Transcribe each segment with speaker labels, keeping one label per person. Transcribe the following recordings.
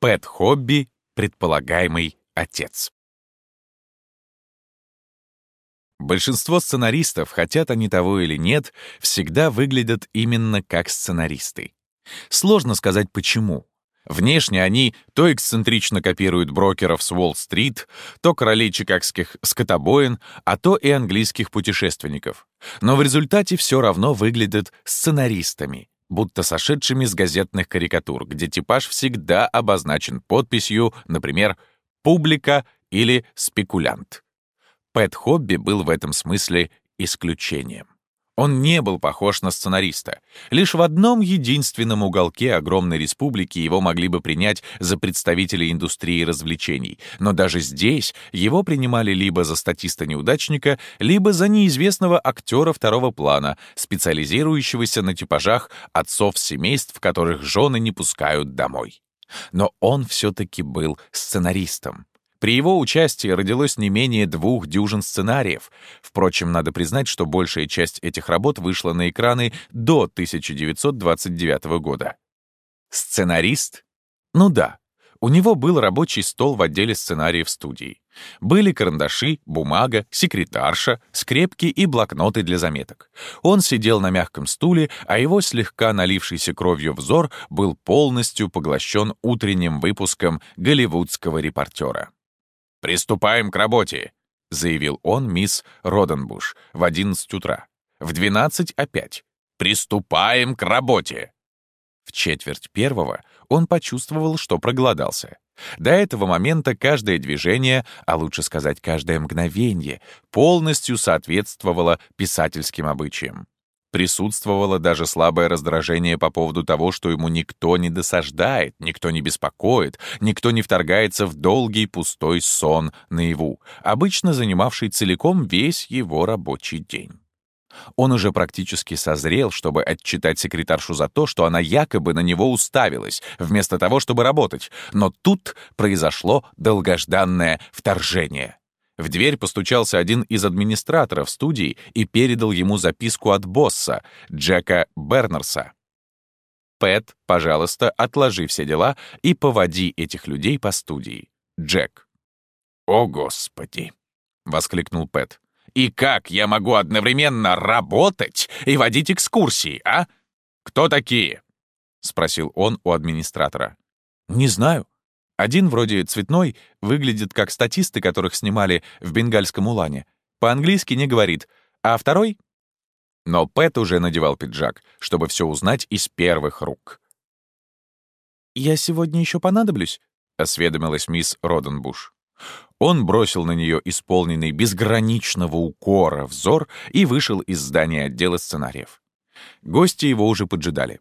Speaker 1: Пэт Хобби, предполагаемый отец. Большинство сценаристов, хотят они того или нет, всегда выглядят именно как сценаристы. Сложно сказать почему. Внешне они то эксцентрично копируют брокеров с Уолл-стрит, то королей чикагских скотобоин, а то и английских путешественников. Но в результате все равно выглядят сценаристами, будто сошедшими с газетных карикатур, где типаж всегда обозначен подписью, например, «публика» или «спекулянт». Пэт Хобби был в этом смысле исключением. Он не был похож на сценариста. Лишь в одном единственном уголке огромной республики его могли бы принять за представителя индустрии развлечений, но даже здесь его принимали либо за статиста-неудачника, либо за неизвестного актера второго плана, специализирующегося на типажах отцов семейств, которых жены не пускают домой. Но он все-таки был сценаристом. При его участии родилось не менее двух дюжин сценариев. Впрочем, надо признать, что большая часть этих работ вышла на экраны до 1929 года. Сценарист? Ну да. У него был рабочий стол в отделе сценариев студии. Были карандаши, бумага, секретарша, скрепки и блокноты для заметок. Он сидел на мягком стуле, а его слегка налившийся кровью взор был полностью поглощен утренним выпуском голливудского репортера. «Приступаем к работе», — заявил он мисс Роденбуш в 11 утра. В 12 опять. «Приступаем к работе». В четверть первого он почувствовал, что проголодался. До этого момента каждое движение, а лучше сказать, каждое мгновение, полностью соответствовало писательским обычаям. Присутствовало даже слабое раздражение по поводу того, что ему никто не досаждает, никто не беспокоит, никто не вторгается в долгий пустой сон наяву, обычно занимавший целиком весь его рабочий день. Он уже практически созрел, чтобы отчитать секретаршу за то, что она якобы на него уставилась, вместо того, чтобы работать. Но тут произошло долгожданное вторжение. В дверь постучался один из администраторов студии и передал ему записку от босса, Джека Бернерса. «Пэт, пожалуйста, отложи все дела и поводи этих людей по студии. Джек».
Speaker 2: «О, Господи!» — воскликнул Пэт. «И как я могу одновременно работать и водить экскурсии, а? Кто такие?» — спросил он у администратора.
Speaker 1: «Не знаю», один вроде цветной, выглядит как статисты, которых снимали в бенгальском улане. По-английски не говорит. А второй? Но Пэт уже надевал пиджак, чтобы все узнать из первых рук. «Я сегодня еще понадоблюсь?» — осведомилась мисс Роденбуш. Он бросил на нее исполненный безграничного укора взор и вышел из здания отдела сценариев. Гости его уже поджидали.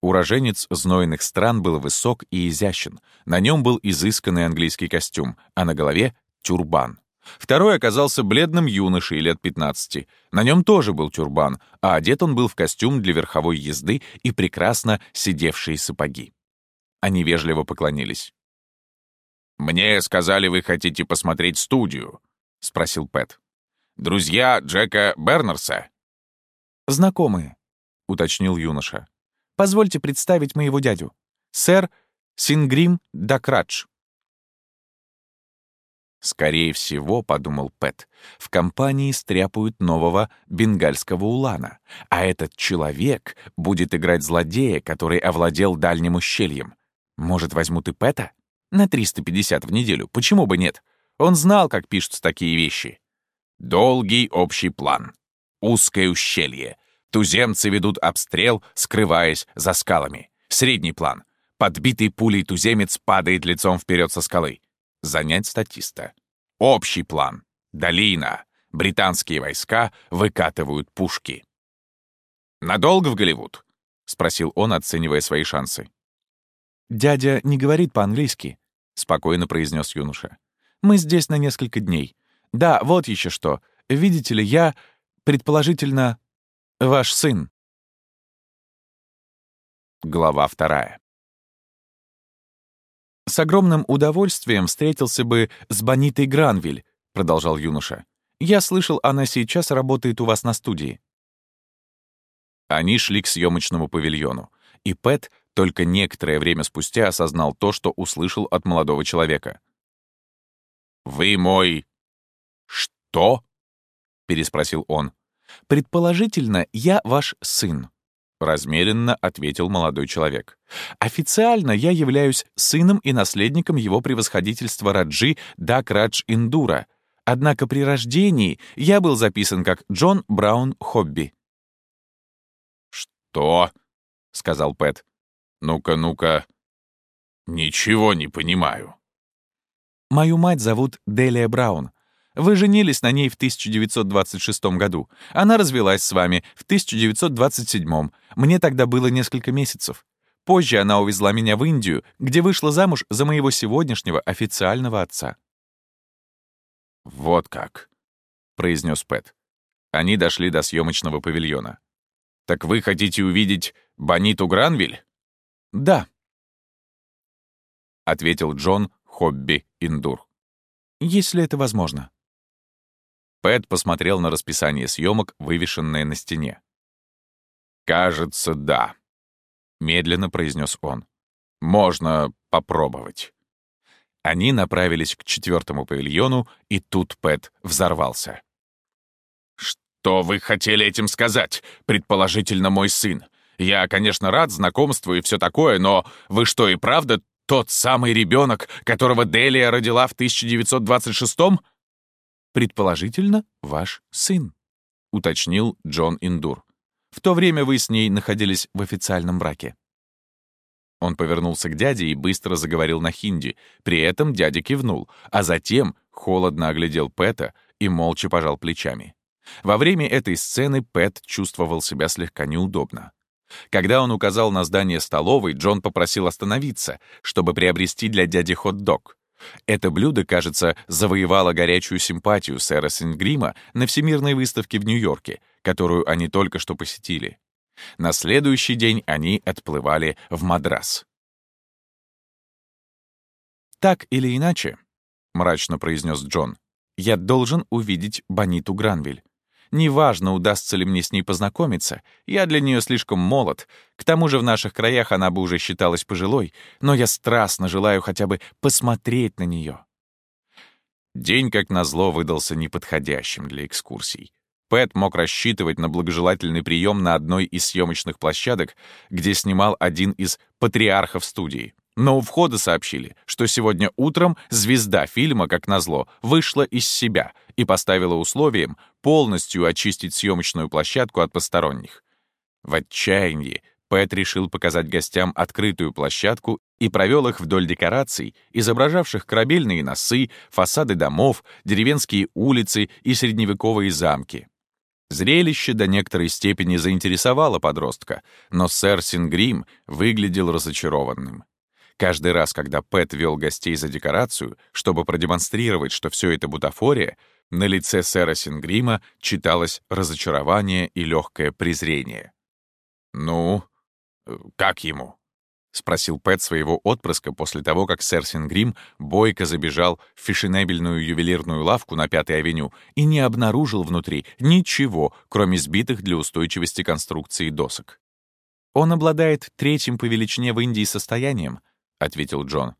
Speaker 1: Уроженец знойных стран был высок и изящен. На нем был изысканный английский костюм, а на голове — тюрбан. Второй оказался бледным юношей лет 15. На нем тоже был тюрбан, а одет он был в костюм для верховой езды и прекрасно сидевшие сапоги. Они вежливо поклонились.
Speaker 2: «Мне сказали, вы хотите посмотреть студию?» — спросил Пэт. «Друзья Джека Бернерса?»
Speaker 1: «Знакомые», — уточнил юноша. Позвольте представить моего дядю. Сэр Сингрим Дакрадж». «Скорее всего, — подумал Пэт, — в компании стряпают нового бенгальского улана, а этот человек будет играть злодея, который овладел дальним ущельем. Может, возьмут и Пэта? На 350 в неделю, почему бы нет? Он знал, как пишутся такие вещи. Долгий общий план. Узкое ущелье. Туземцы ведут обстрел, скрываясь за скалами. Средний план. Подбитый пулей туземец падает лицом вперед со скалы. Занять статиста. Общий план. Долина. Британские войска выкатывают пушки. «Надолго в Голливуд?» — спросил он, оценивая свои шансы. «Дядя не говорит по-английски», — спокойно произнес юноша. «Мы здесь на несколько дней. Да, вот еще что. Видите ли, я, предположительно, Ваш сын. Глава вторая. «С огромным удовольствием встретился бы с Бонитой Гранвиль», — продолжал юноша. «Я слышал, она сейчас работает у вас на студии». Они шли к съемочному павильону, и Пэт только некоторое время спустя осознал то, что услышал от молодого человека. «Вы мой... что?» — переспросил он. «Предположительно, я ваш сын», — размеренно ответил молодой человек. «Официально я являюсь сыном и наследником его превосходительства Раджи Дакрадж Индура, однако при рождении я был записан как Джон Браун Хобби».
Speaker 2: «Что?» — сказал Пэт. «Ну-ка, ну-ка. Ничего не понимаю».
Speaker 1: «Мою мать зовут Делия Браун. Вы женились на ней в 1926 году. Она развелась с вами в 1927. Мне тогда было несколько месяцев. Позже она увезла меня в Индию, где вышла замуж за моего сегодняшнего официального отца».
Speaker 2: «Вот как», — произнес Пэт. Они дошли до съемочного павильона. «Так вы хотите увидеть Бониту Гранвиль?»
Speaker 1: «Да», —
Speaker 2: ответил Джон Хобби Индур.
Speaker 1: «Если это возможно».
Speaker 2: Пэт посмотрел на расписание съемок, вывешенное на стене. «Кажется, да», — медленно произнес он. «Можно попробовать». Они направились к четвертому павильону, и тут Пэт взорвался. «Что вы хотели этим сказать? Предположительно, мой сын. Я, конечно, рад знакомству и все такое, но вы что, и правда тот самый ребенок, которого Делия родила в 1926-м?»
Speaker 1: «Предположительно, ваш сын», — уточнил Джон Индур. «В то время вы с ней находились в официальном браке». Он повернулся к дяде и быстро заговорил на хинди. При этом дядя кивнул, а затем холодно оглядел Пэта и молча пожал плечами. Во время этой сцены Пэт чувствовал себя слегка неудобно. Когда он указал на здание столовой, Джон попросил остановиться, чтобы приобрести для дяди хот-дог. Это блюдо, кажется, завоевало горячую симпатию сэра Сингрима на Всемирной выставке в Нью-Йорке, которую они только что посетили. На следующий день они отплывали в Мадрас. «Так или иначе», — мрачно произнес Джон, — «я должен увидеть Бониту Гранвиль. Неважно, удастся ли мне с ней познакомиться, я для нее слишком молод. К тому же в наших краях она бы уже считалась пожилой, но я страстно желаю хотя бы посмотреть на нее. День, как назло, выдался неподходящим для экскурсий. Пэт мог рассчитывать на благожелательный прием на одной из съемочных площадок, где снимал один из патриархов студии. Но у входа сообщили, что сегодня утром звезда фильма, как назло, вышла из себя и поставила условием полностью очистить съемочную площадку от посторонних. В отчаянии Пэт решил показать гостям открытую площадку и провел их вдоль декораций, изображавших корабельные носы, фасады домов, деревенские улицы и средневековые замки. Зрелище до некоторой степени заинтересовало подростка, но сэр Сингрим выглядел разочарованным. Каждый раз, когда Пэт вел гостей за декорацию, чтобы продемонстрировать, что все это бутафория, на лице сэра Сингрима читалось разочарование и легкое презрение. «Ну, как ему?» — спросил Пэт своего отпрыска после того, как сэр Сингрим бойко забежал в фешенебельную ювелирную лавку на Пятой авеню и не обнаружил внутри ничего, кроме сбитых для устойчивости конструкции досок. Он обладает третьим по величине в Индии состоянием, — ответил Джон.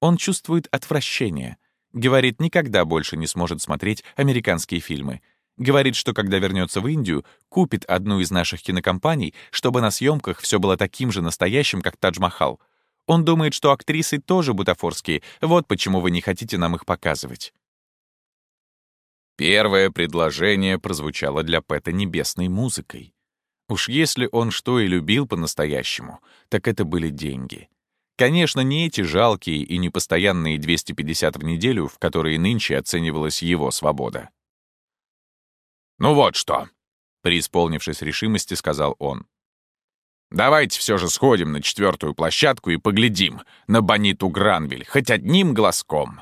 Speaker 1: «Он чувствует отвращение. Говорит, никогда больше не сможет смотреть американские фильмы. Говорит, что когда вернется в Индию, купит одну из наших кинокомпаний, чтобы на съемках все было таким же настоящим, как Тадж-Махал. Он думает, что актрисы тоже бутафорские, вот почему вы не хотите нам их показывать». Первое предложение прозвучало для Пэта небесной музыкой. Уж если он что и любил по-настоящему, так это были деньги. Конечно, не эти жалкие и непостоянные 250 в неделю, в которые нынче оценивалась его свобода. «Ну вот что», — преисполнившись решимости, сказал он. «Давайте все же сходим на четвертую площадку и поглядим на Бониту Гранвиль хоть одним глазком».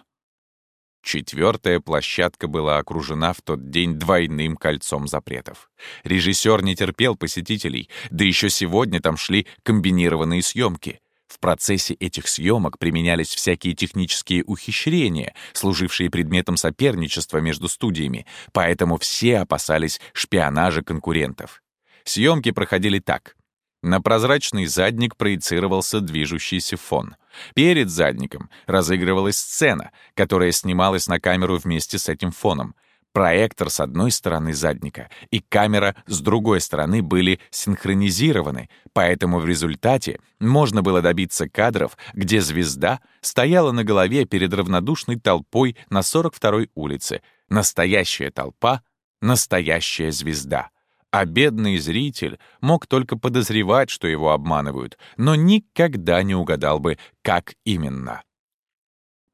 Speaker 1: Четвертая площадка была окружена в тот день двойным кольцом запретов. Режиссер не терпел посетителей, да еще сегодня там шли комбинированные съемки — в процессе этих съемок применялись всякие технические ухищрения, служившие предметом соперничества между студиями, поэтому все опасались шпионажа конкурентов. Съемки проходили так. На прозрачный задник проецировался движущийся фон. Перед задником разыгрывалась сцена, которая снималась на камеру вместе с этим фоном. Проектор с одной стороны задника и камера с другой стороны были синхронизированы, поэтому в результате можно было добиться кадров, где звезда стояла на голове перед равнодушной толпой на 42-й улице. Настоящая толпа — настоящая звезда а бедный зритель мог только подозревать, что его обманывают, но никогда не угадал бы, как именно.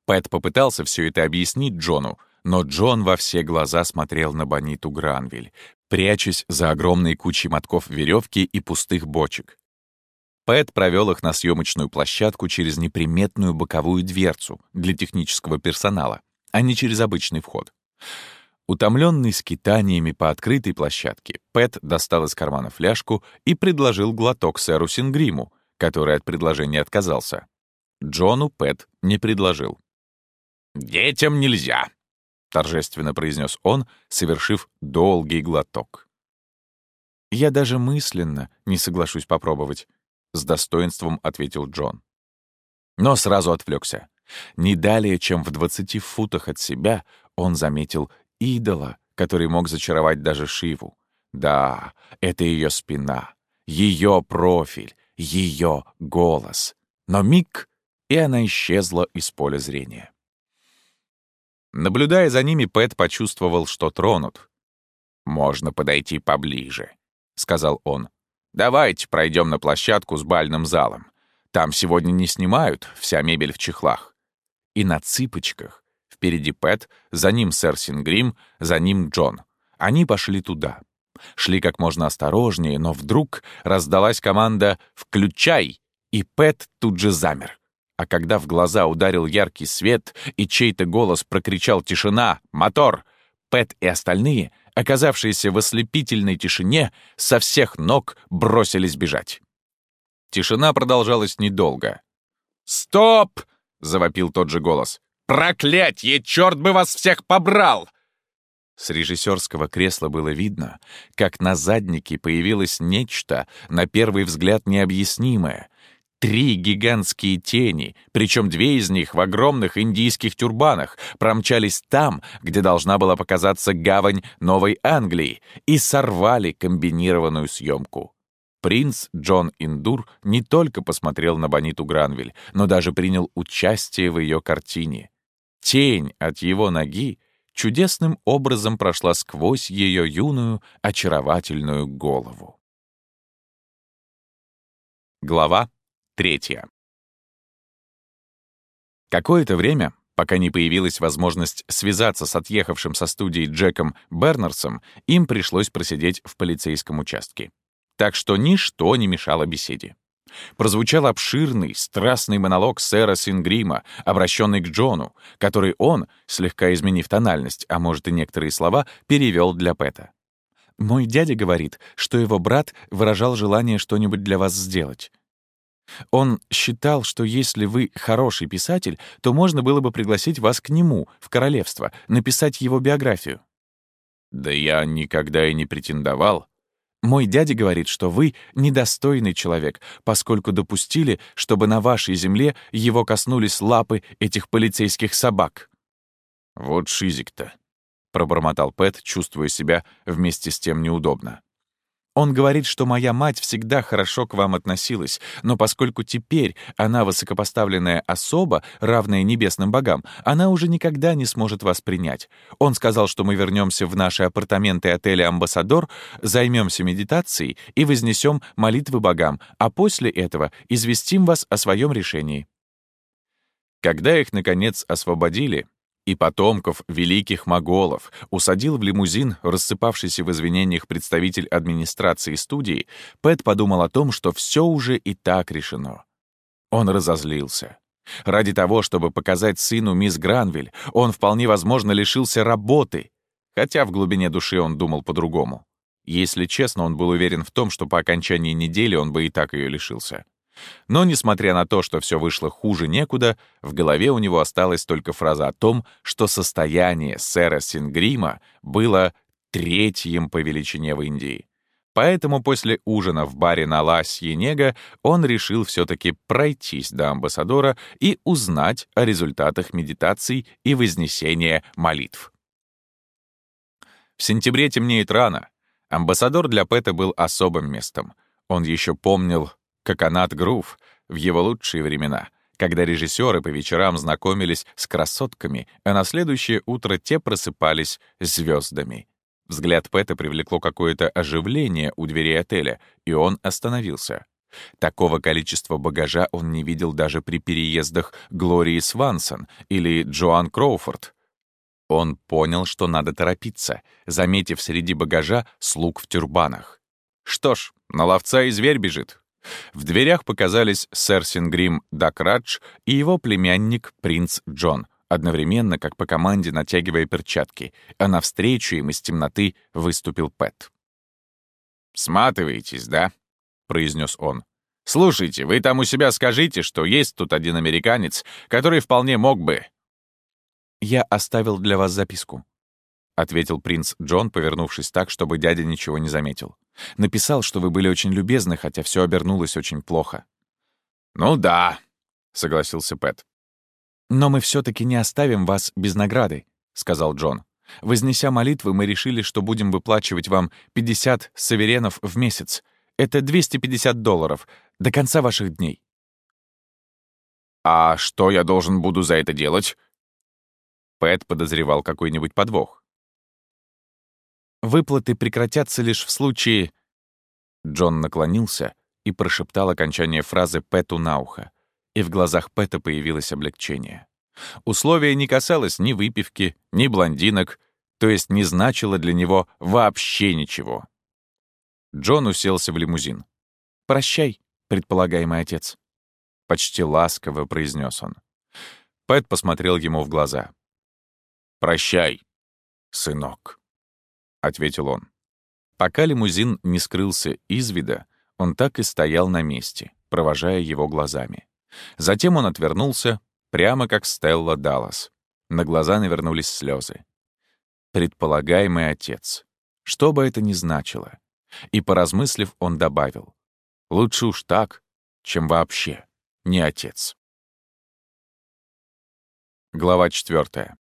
Speaker 1: Пэт попытался все это объяснить Джону, но Джон во все глаза смотрел на Бониту Гранвиль, прячась за огромной кучей мотков веревки и пустых бочек. Пэт провел их на съемочную площадку через неприметную боковую дверцу для технического персонала, а не через обычный вход. Утомленный скитаниями по открытой площадке, Пэт достал из кармана фляжку и предложил глоток сэру Сингриму, который от предложения отказался. Джону Пэт не предложил. «Детям нельзя», — торжественно произнес он, совершив долгий глоток. «Я даже мысленно не соглашусь попробовать», — с достоинством ответил Джон. Но сразу отвлекся. Не далее, чем в двадцати футах от себя, он заметил идола, который мог зачаровать даже Шиву. Да, это ее спина, ее профиль, ее голос. Но миг, и она исчезла из поля зрения. Наблюдая за ними, Пэт почувствовал, что тронут. «Можно подойти поближе», — сказал он. «Давайте пройдем на площадку с бальным залом. Там сегодня не снимают, вся мебель в чехлах». И на цыпочках Впереди Пэт, за ним сэр Сингрим, за ним Джон. Они пошли туда. Шли как можно осторожнее, но вдруг раздалась команда «Включай!» и Пэт тут же замер. А когда в глаза ударил яркий свет и чей-то голос прокричал «Тишина! Мотор!», Пэт и остальные, оказавшиеся в ослепительной тишине, со всех ног бросились бежать. Тишина продолжалась недолго. «Стоп!» — завопил тот же голос. Проклятье! Черт бы вас всех побрал!» С режиссерского кресла было видно, как на заднике появилось нечто, на первый взгляд необъяснимое. Три гигантские тени, причем две из них в огромных индийских тюрбанах, промчались там, где должна была показаться гавань Новой Англии, и сорвали комбинированную съемку. Принц Джон Индур не только посмотрел на Бониту Гранвиль, но даже принял участие в ее картине. Тень от его ноги чудесным образом прошла сквозь ее юную, очаровательную голову. Глава третья. Какое-то время, пока не появилась возможность связаться с отъехавшим со студии Джеком Бернерсом, им пришлось просидеть в полицейском участке. Так что ничто не мешало беседе. Прозвучал обширный, страстный монолог сэра Сингрима, обращенный к Джону, который он, слегка изменив тональность, а может и некоторые слова, перевел для Пэта. «Мой дядя говорит, что его брат выражал желание что-нибудь для вас сделать. Он считал, что если вы хороший писатель, то можно было бы пригласить вас к нему, в королевство, написать его биографию». «Да я никогда и не претендовал», мой дядя говорит, что вы недостойный человек, поскольку допустили, чтобы на вашей земле его коснулись лапы этих полицейских собак». «Вот шизик-то», — пробормотал Пэт, чувствуя себя вместе с тем неудобно. Он говорит, что моя мать всегда хорошо к вам относилась, но поскольку теперь она высокопоставленная особа, равная небесным богам, она уже никогда не сможет вас принять. Он сказал, что мы вернемся в наши апартаменты отеля «Амбассадор», займемся медитацией и вознесем молитвы богам, а после этого известим вас о своем решении. Когда их, наконец, освободили, и потомков великих моголов усадил в лимузин рассыпавшийся в извинениях представитель администрации студии, Пэт подумал о том, что все уже и так решено. Он разозлился. Ради того, чтобы показать сыну мисс Гранвиль, он вполне возможно лишился работы, хотя в глубине души он думал по-другому. Если честно, он был уверен в том, что по окончании недели он бы и так ее лишился. Но, несмотря на то, что все вышло хуже некуда, в голове у него осталась только фраза о том, что состояние сэра Сингрима было третьим по величине в Индии. Поэтому после ужина в баре на Ла Сьенега он решил все-таки пройтись до амбассадора и узнать о результатах медитаций и вознесения молитв. В сентябре темнеет рано. Амбассадор для Пэта был особым местом. Он еще помнил Коконат Грув в его лучшие времена, когда режиссеры по вечерам знакомились с красотками, а на следующее утро те просыпались звездами. Взгляд Пэта привлекло какое-то оживление у дверей отеля, и он остановился. Такого количества багажа он не видел даже при переездах Глории Свансон или Джоан Кроуфорд. Он понял, что надо торопиться, заметив среди багажа слуг в тюрбанах. Что ж, на ловца и зверь бежит. В дверях показались сэр Сингрим Дакрадж и его племянник принц Джон — одновременно, как по команде натягивая перчатки, а навстречу им из темноты выступил Пэт.
Speaker 2: «Сматываетесь, да?» — произнес он. «Слушайте, вы там у себя скажите, что есть тут один американец, который вполне мог бы...»
Speaker 1: «Я оставил для вас записку», — ответил принц Джон, повернувшись так, чтобы дядя ничего не заметил. «Написал, что вы были очень любезны, хотя все обернулось очень плохо».
Speaker 2: «Ну да», — согласился Пэт.
Speaker 1: «Но мы все таки не оставим вас без награды», — сказал Джон. «Вознеся молитвы, мы решили, что будем выплачивать вам 50 саверенов в месяц. Это 250 долларов до конца ваших дней».
Speaker 2: «А что я должен буду за это делать?»
Speaker 1: Пэт подозревал какой-нибудь подвох. «Выплаты прекратятся лишь в случае...» Джон наклонился и прошептал окончание фразы Пэту на ухо и в глазах Пэта появилось облегчение. Условие не касалось ни выпивки, ни блондинок, то есть не значило для него вообще ничего. Джон уселся в лимузин. «Прощай, предполагаемый отец», — почти ласково произнес он. Пэт посмотрел ему в глаза.
Speaker 2: «Прощай, сынок», — ответил он.
Speaker 1: Пока лимузин не скрылся из вида, он так и стоял на месте, провожая его глазами. Затем он отвернулся, прямо как Стелла Даллас. На глаза навернулись слезы. Предполагаемый отец. Что бы это ни значило. И, поразмыслив, он добавил. Лучше уж так, чем вообще не отец. Глава четвертая.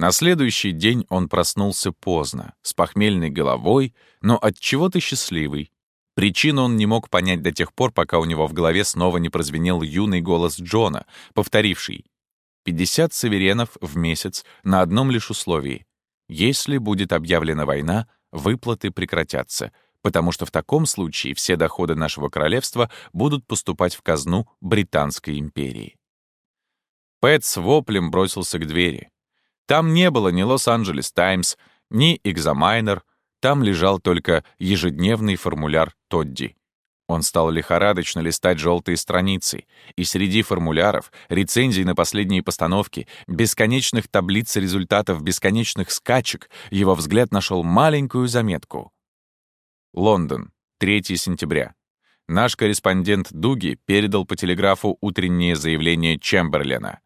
Speaker 1: На следующий день он проснулся поздно, с похмельной головой, но от чего то счастливый, Причину он не мог понять до тех пор, пока у него в голове снова не прозвенел юный голос Джона, повторивший «50 саверенов в месяц на одном лишь условии. Если будет объявлена война, выплаты прекратятся, потому что в таком случае все доходы нашего королевства будут поступать в казну Британской империи». Пэт с воплем бросился к двери. Там не было ни Лос-Анджелес Таймс, ни Экзамайнер, там лежал только ежедневный формуляр Тодди. Он стал лихорадочно листать желтые страницы, и среди формуляров, рецензий на последние постановки, бесконечных таблиц результатов бесконечных скачек, его взгляд нашел маленькую заметку. Лондон, 3 сентября. Наш корреспондент Дуги передал по телеграфу утреннее заявление Чемберлена.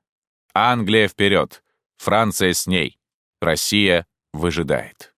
Speaker 1: «Англия вперед! Франция с ней! Россия выжидает!»